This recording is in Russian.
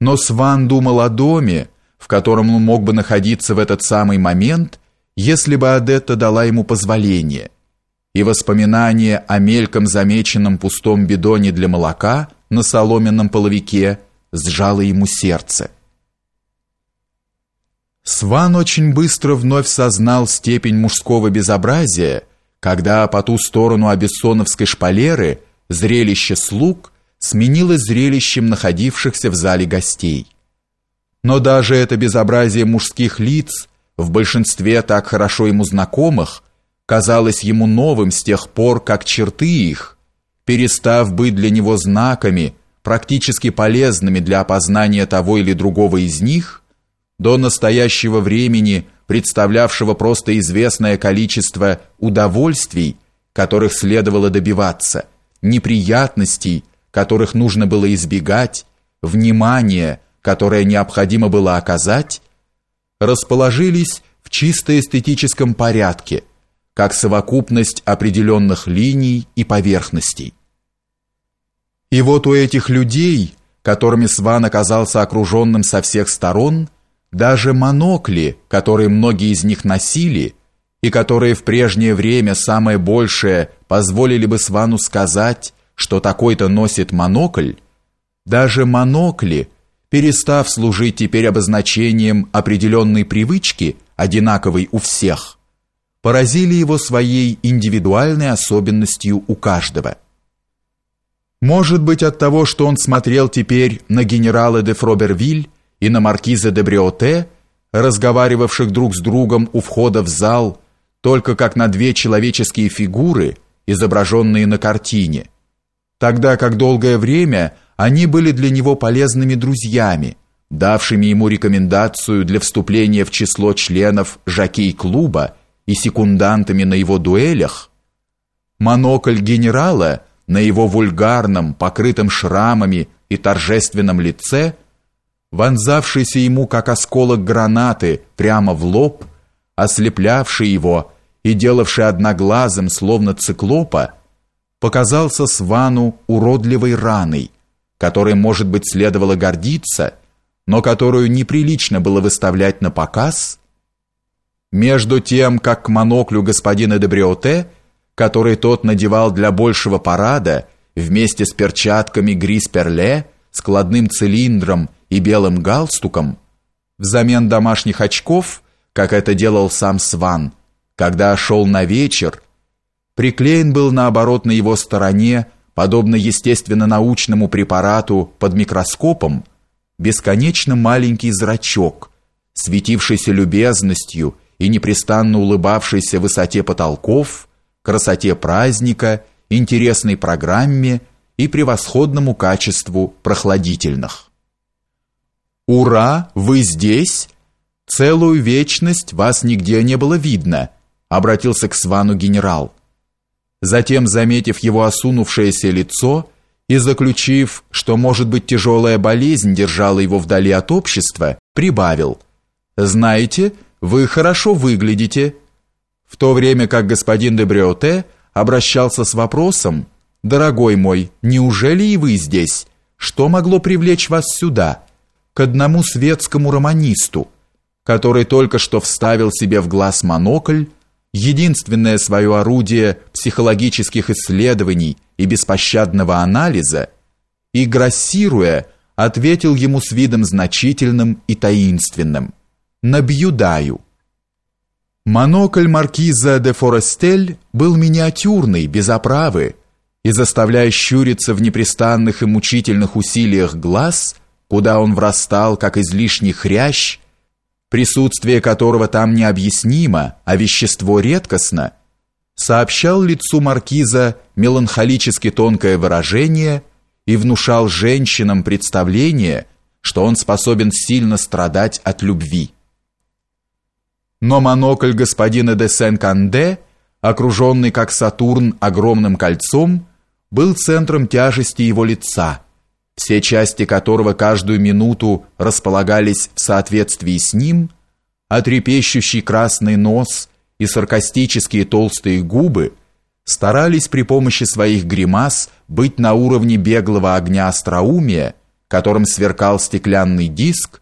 Но Сван думал о доме, в котором он мог бы находиться в этот самый момент, если бы Адетта дала ему позволение. И воспоминание о мельком замеченном пустом бидоне для молока на соломенном половике сжало ему сердце. Сван очень быстро вновь сознал степень мужского безобразия, когда по ту сторону Абиссоновской шпалеры зрелище слуг сменилось зрелищем находившихся в зале гостей. Но даже это безобразие мужских лиц, в большинстве так хорошо ему знакомых, казалось ему новым с тех пор, как черты их, перестав быть для него знаками, практически полезными для опознания того или другого из них, до настоящего времени представлявшего просто известное количество удовольствий, которых следовало добиваться, неприятностей, которых нужно было избегать, внимания, которое необходимо было оказать, расположились в чисто эстетическом порядке, как совокупность определенных линий и поверхностей. И вот у этих людей, которыми Сван оказался окруженным со всех сторон, даже монокли, которые многие из них носили, и которые в прежнее время самое большее позволили бы Свану сказать, что такой-то носит монокль, даже монокли, перестав служить теперь обозначением определенной привычки, одинаковой у всех, поразили его своей индивидуальной особенностью у каждого. Может быть от того, что он смотрел теперь на генерала де Фробервиль и на маркиза де Бриоте, разговаривавших друг с другом у входа в зал, только как на две человеческие фигуры, изображенные на картине, тогда как долгое время они были для него полезными друзьями, давшими ему рекомендацию для вступления в число членов жокей-клуба и секундантами на его дуэлях, монокль генерала на его вульгарном, покрытом шрамами и торжественном лице – вонзавшийся ему как осколок гранаты прямо в лоб, ослеплявший его и делавший одноглазым, словно циклопа, показался Свану уродливой раной, которой, может быть, следовало гордиться, но которую неприлично было выставлять на показ, между тем, как к моноклю господина де Бриоте, который тот надевал для большего парада, вместе с перчатками грис-перле, складным цилиндром и белым галстуком, взамен домашних очков, как это делал сам Сван, когда шел на вечер, приклеен был наоборот на его стороне, подобно естественно-научному препарату под микроскопом, бесконечно маленький зрачок, светившийся любезностью и непрестанно улыбавшийся высоте потолков, красоте праздника, интересной программе и превосходному качеству прохладительных. «Ура! Вы здесь? Целую вечность вас нигде не было видно», обратился к Свану генерал. Затем, заметив его осунувшееся лицо и заключив, что, может быть, тяжелая болезнь держала его вдали от общества, прибавил «Знаете, вы хорошо выглядите», в то время как господин де Бриоте обращался с вопросом «Дорогой мой, неужели и вы здесь? Что могло привлечь вас сюда?» к одному светскому романисту, который только что вставил себе в глаз монокль, единственное свое орудие психологических исследований и беспощадного анализа, и, грассируя, ответил ему с видом значительным и таинственным «Набьюдаю». Монокль маркиза де Форестель был миниатюрный, без оправы, и, заставляя щуриться в непрестанных и мучительных усилиях глаз – куда он врастал, как излишний хрящ, присутствие которого там необъяснимо, а вещество редкостно, сообщал лицу маркиза меланхолически тонкое выражение и внушал женщинам представление, что он способен сильно страдать от любви. Но монокль господина де Сен-Канде, окруженный как Сатурн огромным кольцом, был центром тяжести его лица – все части которого каждую минуту располагались в соответствии с ним, а трепещущий красный нос и саркастические толстые губы старались при помощи своих гримас быть на уровне беглого огня остроумия, которым сверкал стеклянный диск,